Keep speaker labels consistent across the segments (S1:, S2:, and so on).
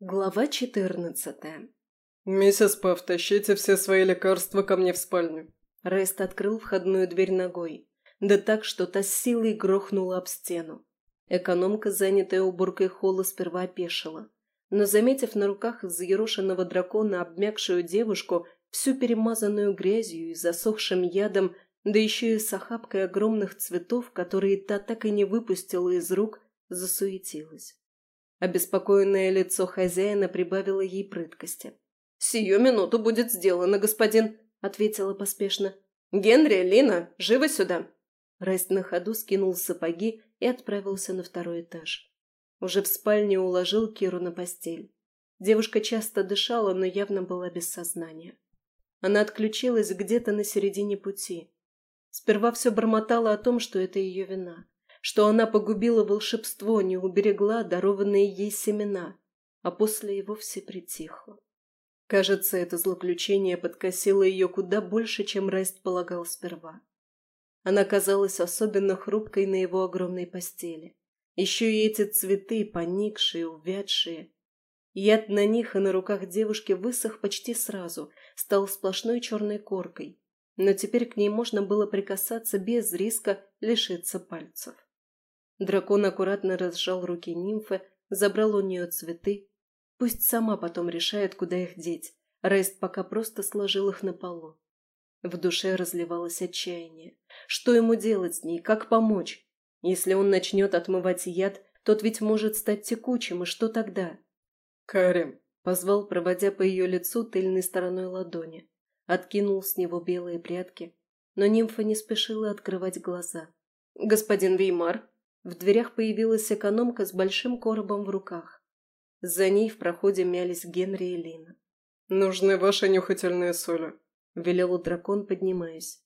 S1: Глава четырнадцатая.
S2: «Миссис Пав, тащите все свои лекарства ко мне в спальню».
S1: Рест открыл входную дверь ногой. Да так, что та с силой грохнула об стену. Экономка, занятая уборкой холла, сперва опешила. Но, заметив на руках взъерошенного дракона обмякшую девушку, всю перемазанную грязью и засохшим ядом, да еще и с охапкой огромных цветов, которые та так и не выпустила из рук, засуетилась. Обеспокоенное лицо хозяина прибавило ей прыткости. «Сию минуту будет сделано, господин», — ответила поспешно. «Генри, Лина, живо сюда!» Райст на ходу скинул сапоги и отправился на второй этаж. Уже в спальне уложил Киру на постель. Девушка часто дышала, но явно была без сознания. Она отключилась где-то на середине пути. Сперва все бормотало о том, что это ее вина что она погубила волшебство, не уберегла дарованные ей семена, а после и вовсе притихла. Кажется, это злоключение подкосило ее куда больше, чем Райст полагал сперва. Она казалась особенно хрупкой на его огромной постели. Еще и эти цветы, поникшие, увядшие. Яд на них и на руках девушки высох почти сразу, стал сплошной черной коркой, но теперь к ней можно было прикасаться без риска лишиться пальцев. Дракон аккуратно разжал руки нимфы, забрал у нее цветы. Пусть сама потом решает, куда их деть. Рейст пока просто сложил их на полу. В душе разливалось отчаяние. Что ему делать с ней? Как помочь? Если он начнет отмывать яд, тот ведь может стать текучим, и что тогда?
S2: «Карим», —
S1: позвал, проводя по ее лицу тыльной стороной ладони. Откинул с него белые прядки, но нимфа не спешила открывать глаза. «Господин Веймар», в дверях появилась экономка с большим коробом в руках. За ней в проходе мялись Генри и Лина.
S2: «Нужны ваши нюхательные соли», — велел дракон, поднимаясь.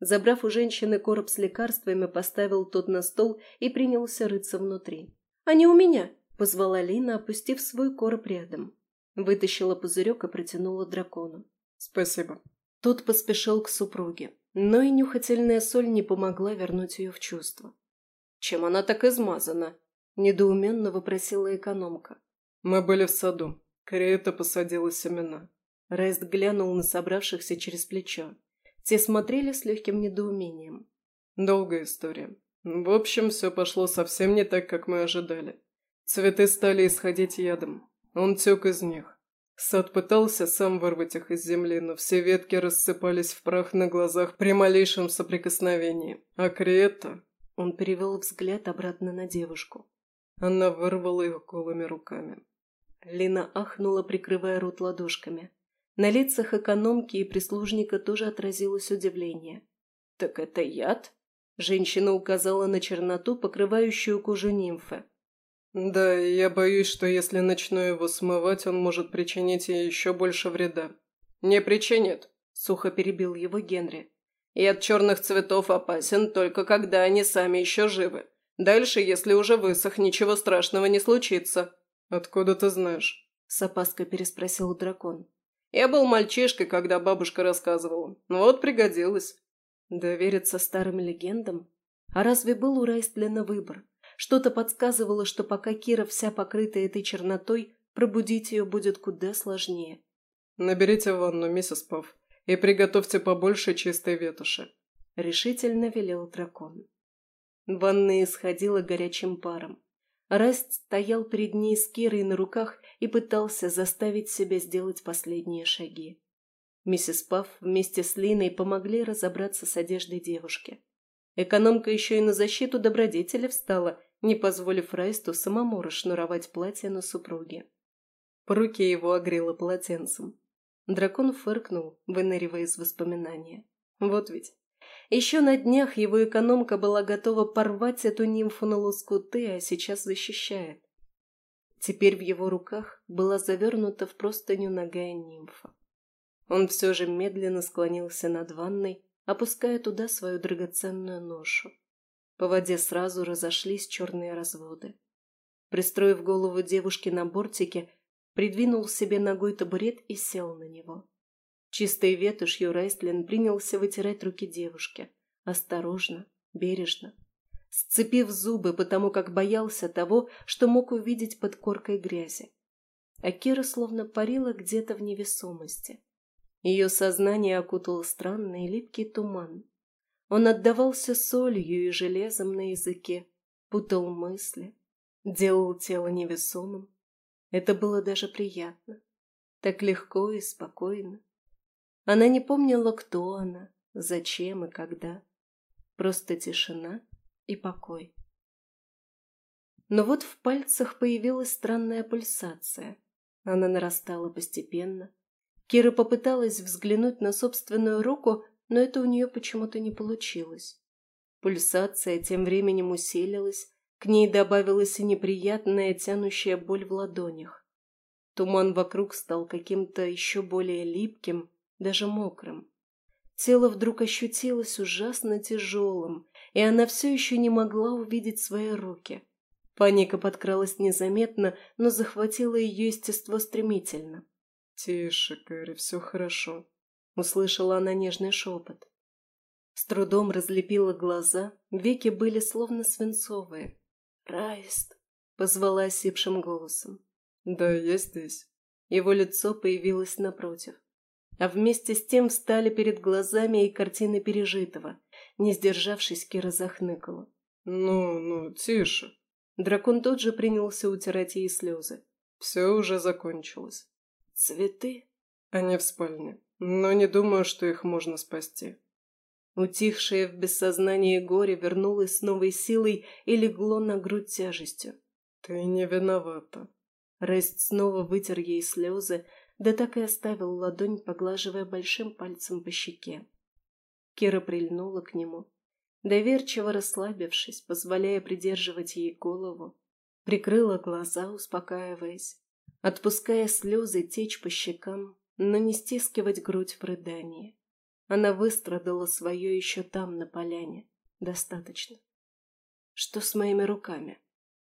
S1: Забрав у женщины короб с лекарствами, поставил тот на стол и принялся рыться внутри. «Они у меня!» — позвала Лина, опустив свой короб рядом. Вытащила пузырек и протянула дракону.
S2: «Спасибо».
S1: Тот поспешил к супруге, но и нюхательная соль не помогла вернуть ее в чувство. «Чем она так измазана?» – недоуменно вопросила экономка.
S2: «Мы были в саду. Криета посадила семена».
S1: Райст глянул на собравшихся через плечо. Те смотрели с легким недоумением.
S2: «Долгая история. В общем, все пошло совсем не так, как мы ожидали. Цветы стали исходить ядом. Он тек из них. Сад пытался сам вырвать их из земли, но все ветки рассыпались в прах на глазах при малейшем соприкосновении. А Криета
S1: он перевел взгляд обратно на девушку.
S2: Она вырвала их голыми руками.
S1: Лина ахнула, прикрывая рот ладошками. На лицах экономки и прислужника тоже отразилось удивление. «Так это яд?» Женщина указала на черноту, покрывающую кожу нимфы.
S2: «Да, я боюсь, что если начну его смывать, он может причинить ей еще больше вреда». «Не причинит», — сухо перебил его Генри. И от черных цветов опасен только когда они сами еще живы. Дальше, если уже высох, ничего страшного не случится». «Откуда ты знаешь?» – с опаской переспросил дракон. «Я был мальчишкой, когда бабушка рассказывала. Вот пригодилось».
S1: Довериться старым легендам? А разве был у Райстлина выбор? Что-то подсказывало, что пока Кира вся покрыта этой чернотой, пробудить ее будет куда сложнее.
S2: «Наберите ванну, миссис Пав», и приготовьте побольше чистой ветоши», —
S1: решительно велел дракон. Ванна исходила горячим паром. Раст стоял перед ней с Кирой на руках и пытался заставить себя сделать последние шаги. Миссис Пафф вместе с Линой помогли разобраться с одеждой девушки. Экономка еще и на защиту добродетеля встала, не позволив Райсту самому расшнуровать платье на супруге. По руке его огрело полотенцем. Дракон фыркнул, выныривая из воспоминания. Вот ведь. Еще на днях его экономка была готова порвать эту нимфу на лоскуты, а сейчас защищает. Теперь в его руках была завернута в простыню ногая нимфа. Он все же медленно склонился над ванной, опуская туда свою драгоценную ношу. По воде сразу разошлись черные разводы. Пристроив голову девушки на бортике, придвинул себе ногой табурет и сел на него. Чистой ветошью Райстлин принялся вытирать руки девушки. Осторожно, бережно. Сцепив зубы, потому как боялся того, что мог увидеть под коркой грязи. а Кира словно парила где-то в невесомости. Ее сознание окутал странный липкий туман. Он отдавался солью и железом на языке, путал мысли, делал тело невесомым. Это было даже приятно. Так легко и спокойно. Она не помнила, кто она, зачем и когда. Просто тишина и покой. Но вот в пальцах появилась странная пульсация. Она нарастала постепенно. Кира попыталась взглянуть на собственную руку, но это у нее почему-то не получилось. Пульсация тем временем усилилась, к ней добавилась и неприятная тянущая боль в ладонях. Туман вокруг стал каким-то еще более липким, даже мокрым. Тело вдруг ощутилось ужасно тяжелым, и она все еще не могла увидеть свои руки. Паника подкралась незаметно, но захватила ее естество стремительно.
S2: «Тише, Кэрри, все хорошо», —
S1: услышала она нежный шепот. С трудом разлепила глаза, веки были словно свинцовые. «Райст!» — позвала осипшим голосом.
S2: «Да, я здесь».
S1: Его лицо появилось напротив. А вместе с тем встали перед глазами и картины пережитого. Не сдержавшись, Кира захныкала.
S2: «Ну, ну, тише».
S1: Дракон тут же принялся утирать ей слезы.
S2: «Все уже закончилось».
S1: «Цветы?»
S2: «Они в спальне, но не думаю, что их можно спасти».
S1: Утихшее в бессознании горе вернулось с новой силой и легло на грудь тяжестью.
S2: «Ты не виновата».
S1: Рест снова вытер ей слезы, да так и оставил ладонь, поглаживая большим пальцем по щеке. Кира прильнула к нему, доверчиво расслабившись, позволяя придерживать ей голову, прикрыла глаза, успокаиваясь, отпуская слезы течь по щекам, но не стискивать грудь в рыдании. Она выстрадала свое еще там, на поляне. Достаточно. Что с моими руками?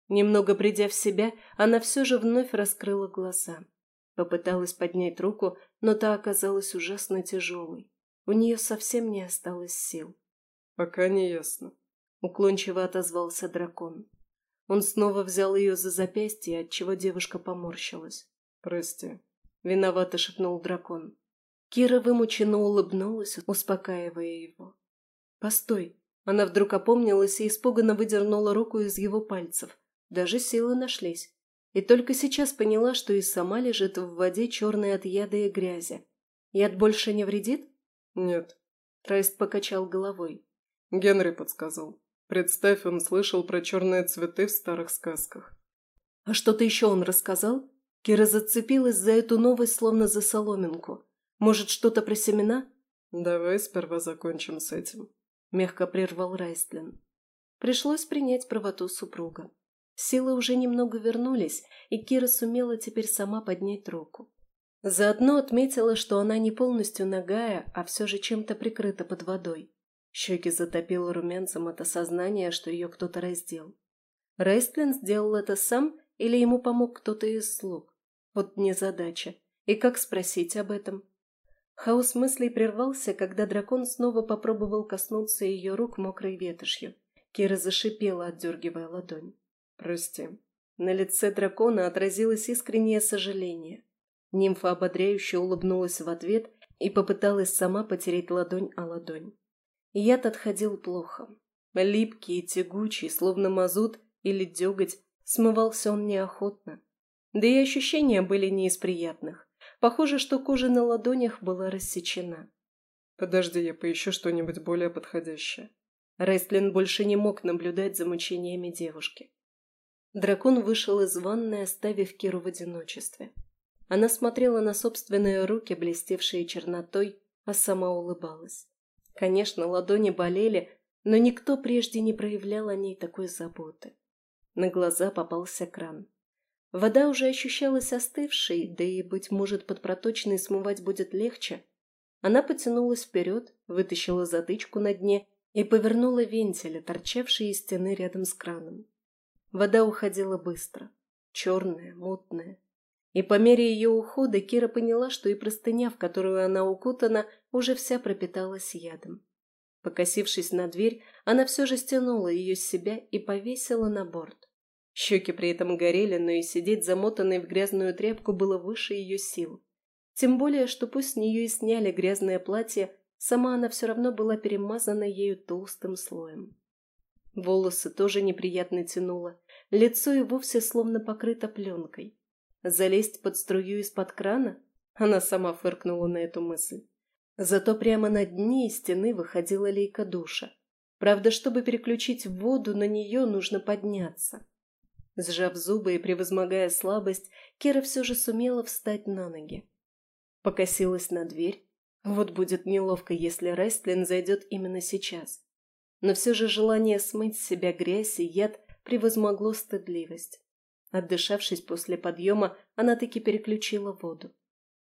S1: Немного придя в себя, она все же вновь раскрыла глаза. Попыталась поднять руку, но та оказалась ужасно тяжелой. У нее совсем не осталось сил.
S2: «Пока не ясно», —
S1: уклончиво отозвался дракон. Он снова взял ее за запястье, отчего девушка поморщилась.
S2: «Прости», —
S1: виновато шепнул дракон. Кира вымученно улыбнулась, успокаивая его. «Постой!» Она вдруг опомнилась и испуганно выдернула руку из его пальцев. Даже силы нашлись. И только сейчас поняла, что и сама лежит в воде черной от яда и грязи. Яд больше не вредит?
S2: Нет.
S1: Трайст покачал головой.
S2: Генри подсказал. Представь, он слышал про черные цветы в старых сказках.
S1: А что-то еще он рассказал? Кира зацепилась за эту новость, словно за соломинку. Может, что-то про семена?»
S2: «Давай сперва закончим с этим», —
S1: мягко прервал Райстлин. Пришлось принять правоту супруга. Силы уже немного вернулись, и Кира сумела теперь сама поднять руку. Заодно отметила, что она не полностью нагая, а все же чем-то прикрыта под водой. Щеки затопило румянцем от осознания, что ее кто-то раздел. Рейстлин сделал это сам или ему помог кто-то из слуг? Вот незадача. И как спросить об этом? Хаос мыслей прервался, когда дракон снова попробовал коснуться ее рук мокрой ветошью. Кира зашипела, отдергивая ладонь.
S2: «Прости».
S1: На лице дракона отразилось искреннее сожаление. Нимфа ободряюще улыбнулась в ответ и попыталась сама потереть ладонь о ладонь. Яд отходил плохо. Липкий и тягучий, словно мазут или деготь, смывался он неохотно. Да и ощущения были не из приятных. Похоже, что кожа на ладонях была рассечена.
S2: «Подожди, я поищу что-нибудь более подходящее».
S1: Рестлин больше не мог наблюдать за мучениями девушки. Дракон вышел из ванной, оставив Киру в одиночестве. Она смотрела на собственные руки, блестевшие чернотой, а сама улыбалась. Конечно, ладони болели, но никто прежде не проявлял о ней такой заботы. На глаза попался кран. Вода уже ощущалась остывшей, да и, быть может, под проточной смывать будет легче. Она потянулась вперед, вытащила затычку на дне и повернула вентили, торчавшие из стены рядом с краном. Вода уходила быстро, черная, мутная. И по мере ее ухода Кира поняла, что и простыня, в которую она укутана, уже вся пропиталась ядом. Покосившись на дверь, она все же стянула ее с себя и повесила на борт. Щеки при этом горели, но и сидеть замотанной в грязную тряпку было выше ее сил. Тем более, что пусть с нее и сняли грязное платье, сама она все равно была перемазана ею толстым слоем. Волосы тоже неприятно тянуло, лицо и вовсе словно покрыто пленкой. Залезть под струю из-под крана? Она сама фыркнула на эту мысль. Зато прямо над ней стены выходила лейка душа. Правда, чтобы переключить воду, на нее нужно подняться. Сжав зубы и превозмогая слабость, Кера все же сумела встать на ноги. Покосилась на дверь. Вот будет неловко, если Рестлин зайдет именно сейчас. Но все же желание смыть с себя грязь и яд превозмогло стыдливость. Отдышавшись после подъема, она таки переключила воду.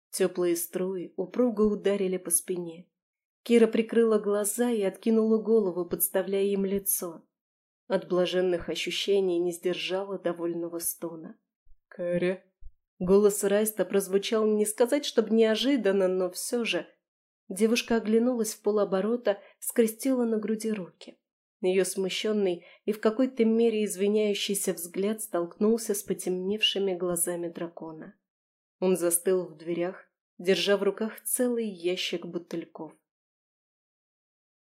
S1: Теплые струи упруго ударили по спине. Кира прикрыла глаза и откинула голову, подставляя им лицо. От блаженных ощущений не сдержала довольного стона.
S2: «Кэрри?»
S1: Голос Райста прозвучал не сказать, чтобы неожиданно, но все же. Девушка оглянулась в полоборота, скрестила на груди руки. Ее смущенный и в какой-то мере извиняющийся взгляд столкнулся с потемневшими глазами дракона. Он застыл в дверях, держа в руках целый ящик бутыльков.